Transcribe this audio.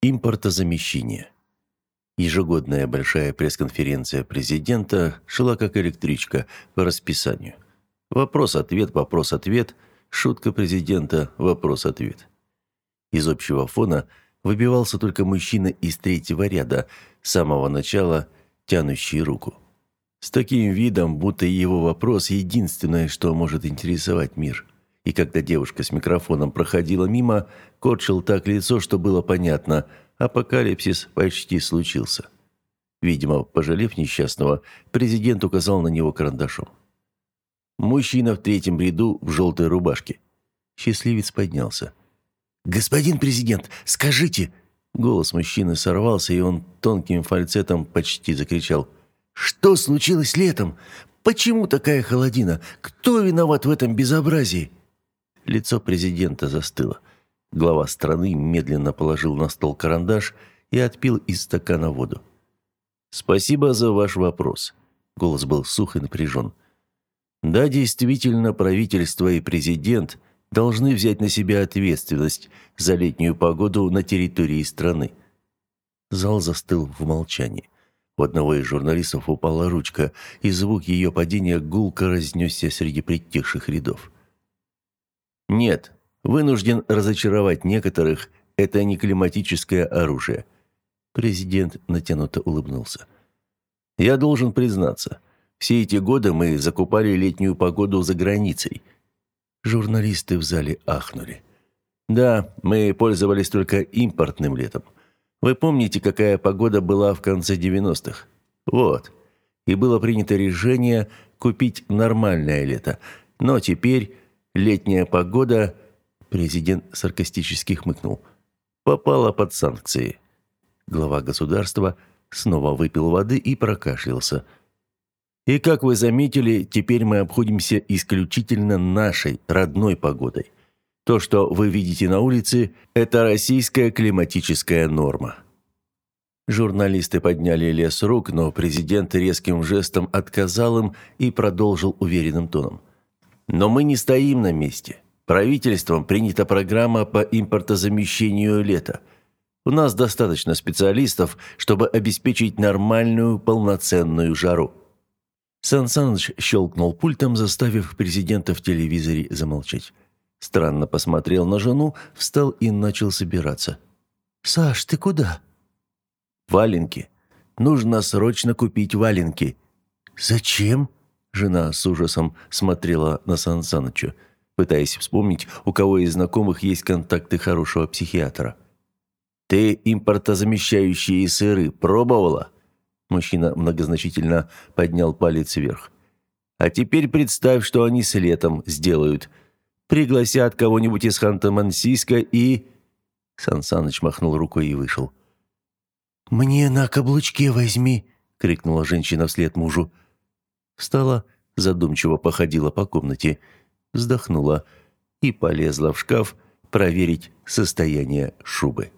Импортозамещение. Ежегодная большая пресс-конференция президента шла как электричка по расписанию. Вопрос-ответ, вопрос-ответ, шутка президента, вопрос-ответ. Из общего фона выбивался только мужчина из третьего ряда, с самого начала тянущий руку. С таким видом, будто его вопрос единственное, что может интересовать мир – и когда девушка с микрофоном проходила мимо, корчил так лицо, что было понятно – апокалипсис почти случился. Видимо, пожалев несчастного, президент указал на него карандашом. Мужчина в третьем ряду в желтой рубашке. Счастливец поднялся. «Господин президент, скажите!» Голос мужчины сорвался, и он тонким фальцетом почти закричал. «Что случилось летом? Почему такая холодина? Кто виноват в этом безобразии?» Лицо президента застыло. Глава страны медленно положил на стол карандаш и отпил из стакана воду. «Спасибо за ваш вопрос». Голос был сух и напряжен. «Да, действительно, правительство и президент должны взять на себя ответственность за летнюю погоду на территории страны». Зал застыл в молчании. У одного из журналистов упала ручка, и звук ее падения гулко разнесся среди притихших рядов. Нет, вынужден разочаровать некоторых, это не климатическое оружие. Президент натянуто улыбнулся. Я должен признаться, все эти годы мы закупали летнюю погоду за границей. Журналисты в зале ахнули. Да, мы пользовались только импортным летом. Вы помните, какая погода была в конце 90-х? Вот. И было принято решение купить нормальное лето. Но теперь Летняя погода, президент саркастически хмыкнул, попала под санкции. Глава государства снова выпил воды и прокашлялся. И как вы заметили, теперь мы обходимся исключительно нашей родной погодой. То, что вы видите на улице, это российская климатическая норма. Журналисты подняли лес рук, но президент резким жестом отказал им и продолжил уверенным тоном. Но мы не стоим на месте. Правительством принята программа по импортозамещению лета. У нас достаточно специалистов, чтобы обеспечить нормальную полноценную жару. Сан Саныч щелкнул пультом, заставив президента в телевизоре замолчать. Странно посмотрел на жену, встал и начал собираться. «Саш, ты куда?» «Валенки. Нужно срочно купить валенки». «Зачем?» Жена с ужасом смотрела на Сан Саныча, пытаясь вспомнить, у кого из знакомых есть контакты хорошего психиатра. «Ты импортозамещающие сыры пробовала?» Мужчина многозначительно поднял палец вверх. «А теперь представь, что они с летом сделают. Пригласят кого-нибудь из Ханты-Мансийска и...» Сан Саныч махнул рукой и вышел. «Мне на каблучке возьми!» — крикнула женщина вслед мужу. Встала, задумчиво походила по комнате, вздохнула и полезла в шкаф проверить состояние шубы.